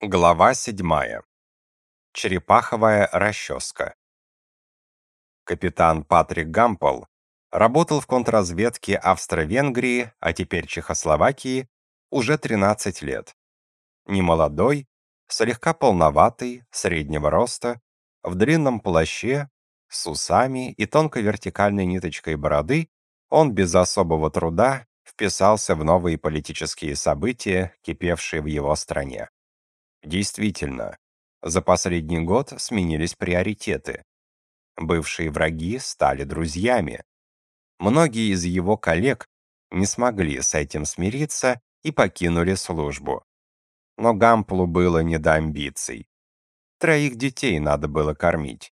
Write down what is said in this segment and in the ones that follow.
Глава 7. Черепаховая расческа. Капитан Патрик Гампл работал в контрразведке Австро-Венгрии, а теперь Чехословакии, уже 13 лет. Немолодой, слегка полноватый, среднего роста, в длинном плаще, с усами и тонкой вертикальной ниточкой бороды, он без особого труда вписался в новые политические события, кипевшие в его стране. Действительно, за последний год сменились приоритеты. Бывшие враги стали друзьями. Многие из его коллег не смогли с этим смириться и покинули службу. Но Гамплу было не до амбиций. Троих детей надо было кормить.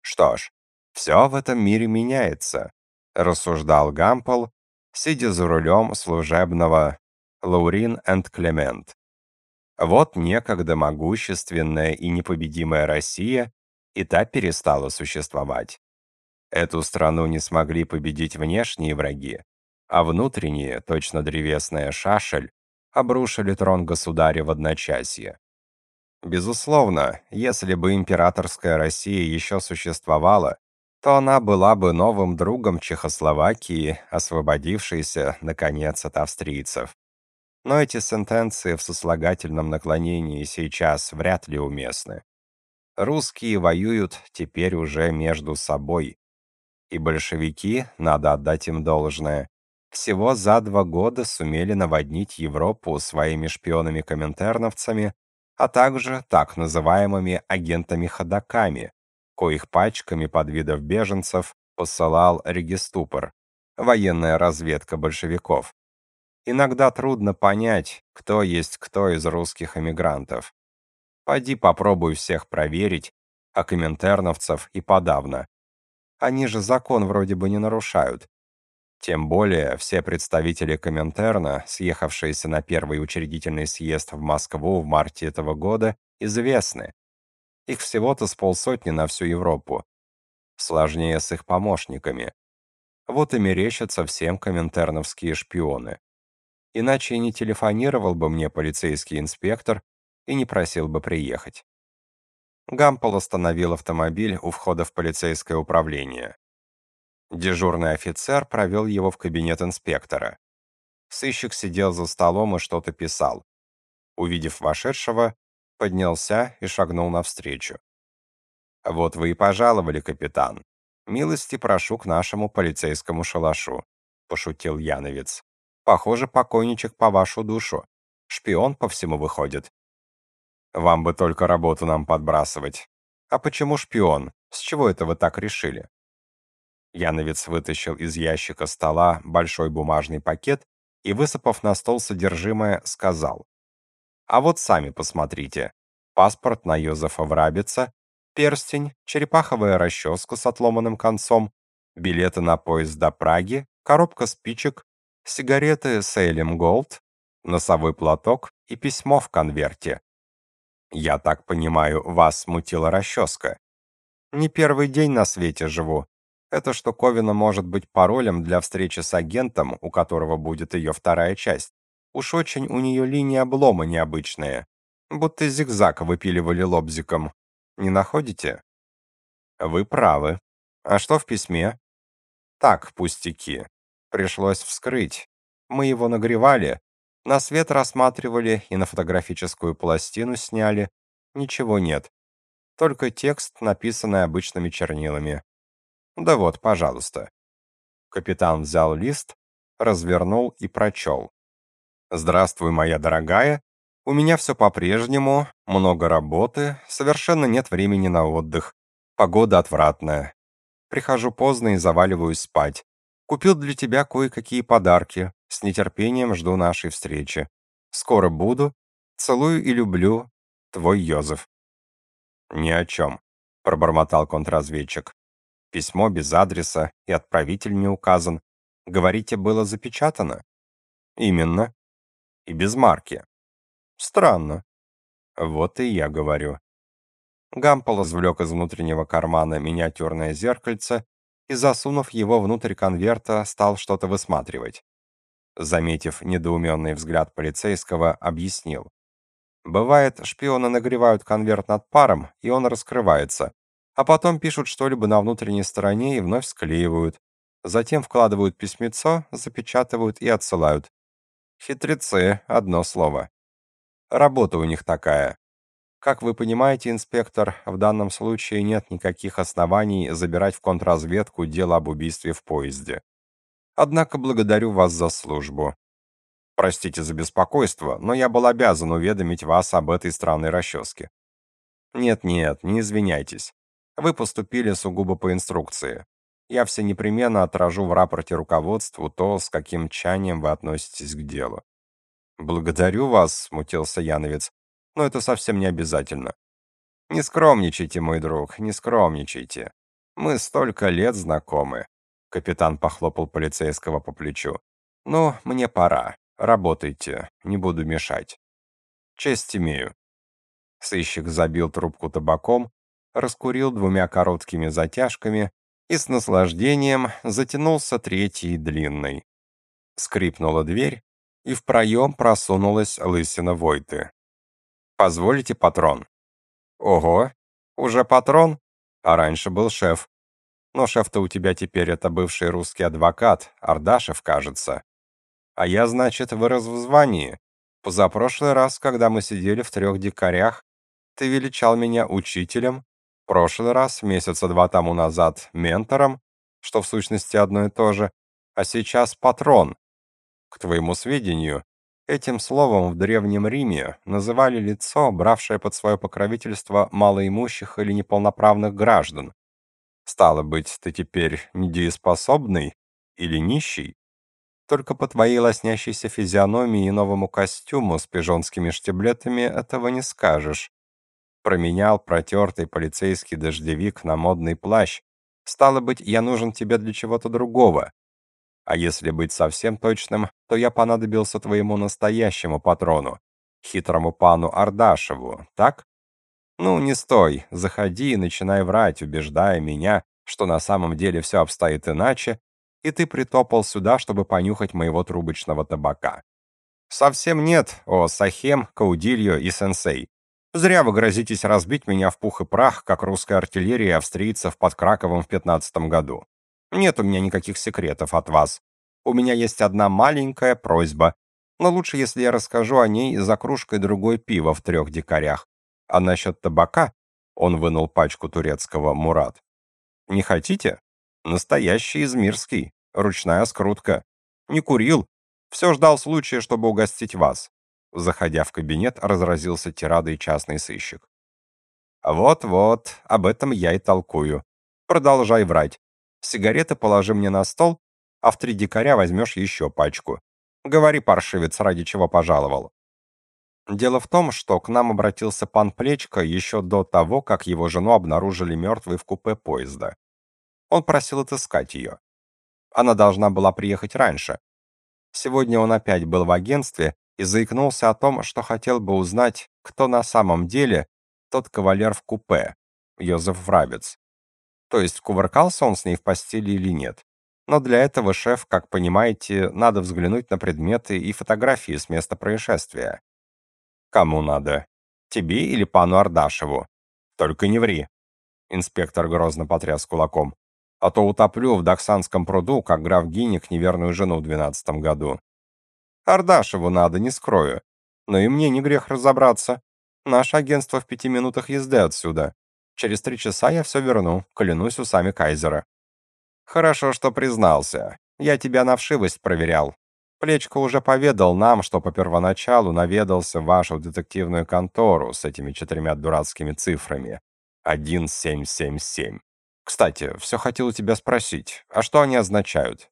Что ж, все в этом мире меняется, рассуждал Гампл, сидя за рулем служебного Лаурин энд Клемент. Вот некогда могущественная и непобедимая Россия и та перестала существовать. Эту страну не смогли победить внешние враги, а внутренние, точно древесная шашель, обрушили трон государя в одночасье. Безусловно, если бы императорская Россия еще существовала, то она была бы новым другом Чехословакии, освободившейся, наконец, от австрийцев. Но эти сентенции в сослагательном наклонении сейчас вряд ли уместны. Русские воюют теперь уже между собой. И большевики, надо отдать им должное, всего за два года сумели наводнить Европу своими шпионами-коминтерновцами, а также так называемыми агентами-ходаками, коих пачками под видов беженцев посылал региступор, военная разведка большевиков. Иногда трудно понять, кто есть кто из русских эмигрантов. Пойди попробуй всех проверить, а коминтерновцев и подавно. Они же закон вроде бы не нарушают. Тем более все представители Коминтерна, съехавшиеся на первый учредительный съезд в Москву в марте этого года, известны. Их всего-то с полсотни на всю Европу. Сложнее с их помощниками. Вот и мерещатся всем коминтерновские шпионы иначе и не телефонировал бы мне полицейский инспектор и не просил бы приехать. Гампол остановил автомобиль у входа в полицейское управление. Дежурный офицер провел его в кабинет инспектора. Сыщик сидел за столом и что-то писал. Увидев вошедшего, поднялся и шагнул навстречу. «Вот вы и пожаловали, капитан. Милости прошу к нашему полицейскому шалашу», — пошутил Яновец. Похоже, покойничек по вашу душу. Шпион по всему выходит. Вам бы только работу нам подбрасывать. А почему шпион? С чего это вы так решили? Яновец вытащил из ящика стола большой бумажный пакет и, высыпав на стол содержимое, сказал. А вот сами посмотрите. Паспорт на Йозефа Врабица, перстень, черепаховая расческа с отломанным концом, билеты на поезд до Праги, коробка спичек, сигареты Сейлем Голд, носовой платок и письмо в конверте. Я так понимаю, вас смутила расческа. Не первый день на свете живу. Эта штуковина может быть паролем для встречи с агентом, у которого будет ее вторая часть. Уж очень у нее линия облома необычная. Будто зигзаг выпиливали лобзиком. Не находите? Вы правы. А что в письме? Так, пустяки. Пришлось вскрыть. Мы его нагревали, на свет рассматривали и на фотографическую пластину сняли. Ничего нет. Только текст, написанный обычными чернилами. Да вот, пожалуйста. Капитан взял лист, развернул и прочел. «Здравствуй, моя дорогая. У меня все по-прежнему, много работы, совершенно нет времени на отдых. Погода отвратная. Прихожу поздно и заваливаюсь спать. Купил для тебя кое-какие подарки. С нетерпением жду нашей встречи. Скоро буду. Целую и люблю. Твой Йозеф. Ни о чем, пробормотал контрразведчик. Письмо без адреса и отправитель не указан. Говорите, было запечатано? Именно. И без марки. Странно. Вот и я говорю. Гампол извлек из внутреннего кармана миниатюрное зеркальце и, засунув его внутрь конверта, стал что-то высматривать. Заметив недоуменный взгляд полицейского, объяснил. Бывает, шпионы нагревают конверт над паром, и он раскрывается, а потом пишут что-либо на внутренней стороне и вновь склеивают. Затем вкладывают письмецо, запечатывают и отсылают. Хитрецы, одно слово. Работа у них такая. Как вы понимаете, инспектор, в данном случае нет никаких оснований забирать в контрразведку дело об убийстве в поезде. Однако благодарю вас за службу. Простите за беспокойство, но я был обязан уведомить вас об этой странной расческе. Нет-нет, не извиняйтесь. Вы поступили сугубо по инструкции. Я все непременно отражу в рапорте руководству то, с каким чанием вы относитесь к делу. Благодарю вас, смутился Яновец, но это совсем не обязательно. Не скромничайте, мой друг, не скромничайте. Мы столько лет знакомы. Капитан похлопал полицейского по плечу. Ну, мне пора. Работайте, не буду мешать. Честь имею. Сыщик забил трубку табаком, раскурил двумя короткими затяжками и с наслаждением затянулся третьей длинной. Скрипнула дверь, и в проем просунулась лысина Войты. «Позволите, патрон?» «Ого, уже патрон? А раньше был шеф. Но шеф-то у тебя теперь это бывший русский адвокат, Ардашев, кажется. А я, значит, вырос в звании. Позапрошлый раз, когда мы сидели в трех дикарях, ты величал меня учителем, прошлый раз, месяца два тому назад, ментором, что в сущности одно и то же, а сейчас патрон. К твоему сведению, этим словом в Древнем Риме называли лицо, бравшее под свое покровительство малоимущих или неполноправных граждан. Стало быть, ты теперь недееспособный или нищий? Только по твоей лоснящейся физиономии и новому костюму с пижонскими штиблетами этого не скажешь променял протертый полицейский дождевик на модный плащ. Стало быть, я нужен тебе для чего-то другого. А если быть совсем точным, то я понадобился твоему настоящему патрону, хитрому пану Ардашеву, так? Ну, не стой, заходи и начинай врать, убеждая меня, что на самом деле все обстоит иначе, и ты притопал сюда, чтобы понюхать моего трубочного табака. Совсем нет, о Сахем, Каудильо и Сенсей. Зря вы грозитесь разбить меня в пух и прах, как русская артиллерия австрийцев под Краковом в 15 году. Нет у меня никаких секретов от вас. У меня есть одна маленькая просьба. Но лучше, если я расскажу о ней за кружкой другой пива в трех дикарях. А насчет табака он вынул пачку турецкого Мурат. Не хотите? Настоящий измирский, ручная скрутка. Не курил, все ждал случая, чтобы угостить вас. Заходя в кабинет, разразился тирадой частный сыщик. «Вот-вот, об этом я и толкую. Продолжай врать. Сигареты положи мне на стол, а в три дикаря возьмешь еще пачку. Говори, паршивец, ради чего пожаловал». Дело в том, что к нам обратился пан Плечко еще до того, как его жену обнаружили мертвой в купе поезда. Он просил отыскать ее. Она должна была приехать раньше. Сегодня он опять был в агентстве и заикнулся о том, что хотел бы узнать, кто на самом деле тот кавалер в купе, Йозеф Врабец. То есть кувыркался он с ней в постели или нет. Но для этого, шеф, как понимаете, надо взглянуть на предметы и фотографии с места происшествия. Кому надо? Тебе или пану Ардашеву? Только не ври. Инспектор грозно потряс кулаком. А то утоплю в Дахсанском пруду, как граф Гиник неверную жену в двенадцатом году. Ардашеву надо, не скрою. Но и мне не грех разобраться. Наше агентство в пяти минутах езды отсюда. Через три часа я все верну, клянусь усами Кайзера. Хорошо, что признался. Я тебя на вшивость проверял. Плечко уже поведал нам, что по первоначалу наведался в вашу детективную контору с этими четырьмя дурацкими цифрами. 1777. Кстати, все хотел у тебя спросить, а что они означают?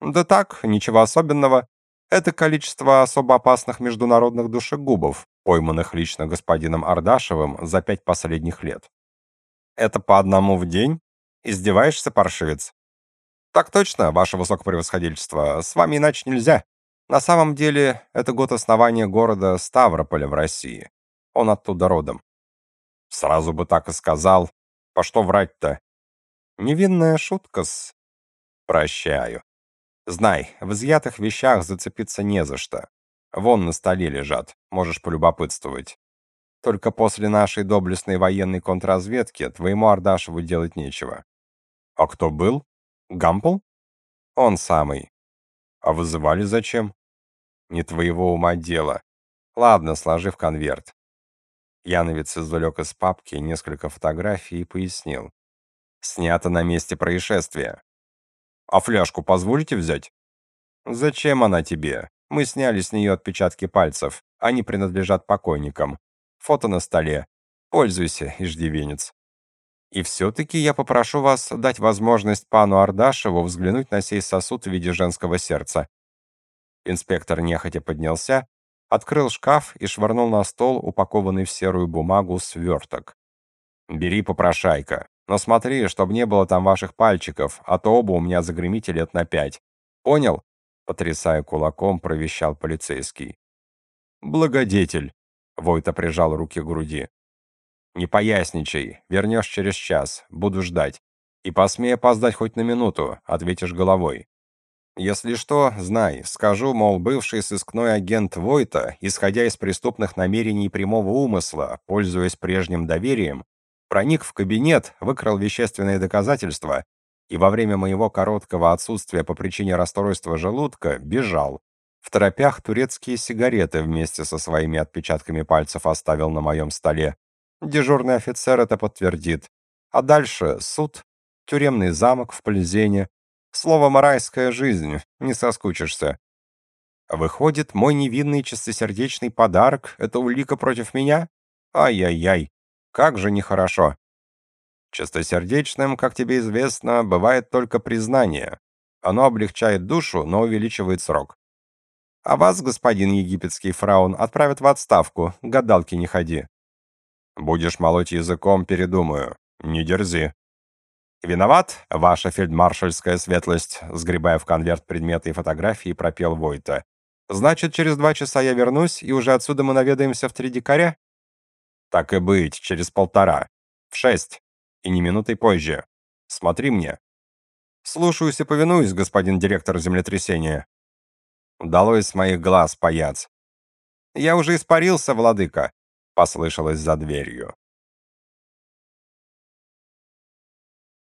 Да так, ничего особенного. Это количество особо опасных международных душегубов, пойманных лично господином Ардашевым за пять последних лет. Это по одному в день? Издеваешься, паршивец? Так точно, ваше высокопревосходительство, с вами иначе нельзя. На самом деле, это год основания города Ставрополя в России. Он оттуда родом. Сразу бы так и сказал. По что врать-то? Невинная шутка-с. Прощаю. Знай, в изъятых вещах зацепиться не за что. Вон на столе лежат, можешь полюбопытствовать. Только после нашей доблестной военной контрразведки твоему Ардашеву делать нечего. А кто был? Гампл? Он самый. А вызывали зачем? Не твоего ума дело. Ладно, сложи в конверт. Яновец извлек из папки несколько фотографий и пояснил. Снято на месте происшествия. А фляжку позволите взять? Зачем она тебе? Мы сняли с нее отпечатки пальцев. Они принадлежат покойникам. Фото на столе. Пользуйся, иждивенец. И все-таки я попрошу вас дать возможность пану Ардашеву взглянуть на сей сосуд в виде женского сердца. Инспектор нехотя поднялся, открыл шкаф и швырнул на стол упакованный в серую бумагу сверток. «Бери, попрошайка, но смотри, чтобы не было там ваших пальчиков, а то оба у меня загремите лет на пять. Понял?» Потрясая кулаком, провещал полицейский. «Благодетель!» Войта прижал руки к груди. «Не поясничай, вернешь через час, буду ждать. И посмей опоздать хоть на минуту, ответишь головой. Если что, знай, скажу, мол, бывший сыскной агент Войта, исходя из преступных намерений прямого умысла, пользуясь прежним доверием, проник в кабинет, выкрал вещественные доказательства и во время моего короткого отсутствия по причине расстройства желудка бежал. В торопях турецкие сигареты вместе со своими отпечатками пальцев оставил на моем столе. Дежурный офицер это подтвердит. А дальше суд, тюремный замок в Пльзене. Слово «райская жизнь», не соскучишься. Выходит, мой невинный чистосердечный подарок — это улика против меня? Ай-яй-яй, как же нехорошо. Чистосердечным, как тебе известно, бывает только признание. Оно облегчает душу, но увеличивает срок. А вас, господин египетский фраун, отправят в отставку, гадалки не ходи. Будешь молоть языком, передумаю. Не дерзи. Виноват, ваша фельдмаршальская светлость, сгребая в конверт предметы и фотографии, пропел Войта. Значит, через два часа я вернусь, и уже отсюда мы наведаемся в три дикаря? Так и быть, через полтора. В шесть. И не минутой позже. Смотри мне. Слушаюсь и повинуюсь, господин директор землетрясения. Удалось с моих глаз, паяц. Я уже испарился, владыка, послышалось за дверью.